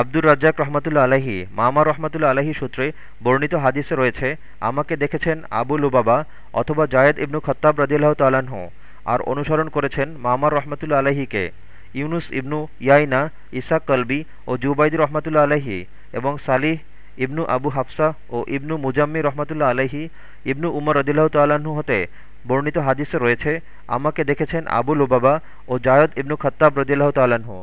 আব্দুর রাজ্জাক রহমতুল্লা আলহী মামার রহমতুল্লা আলাহি সূত্রে বর্ণিত হাদিসে রয়েছে, আমাকে দেখেছেন আবু লুবাবা অথবা জায়েদ ইবনু খত্তাব রদিল্লাহ তাল্লাহ্ন আর অনুসরণ করেছেন মামার রহমতুল্লা আলাহিকে ইউনুস ইবনু ইয়াইনা, ইসাক কলবি ও জুবাইদ রহমতুল্লা আলহী এবং সালিহ ইবনু আবু হাফসা ও ইবনু মুজাম্মি রহমতুল্লা আলাহি ইবনু উমর রদিল্লাহ তালাহু হতে বর্ণিত হাদিসে রয়েছে, আমাকে দেখেছেন আবু লুবাবা ও জায়দ ইবনু খত্তাব রদিল্লাহ তালাহু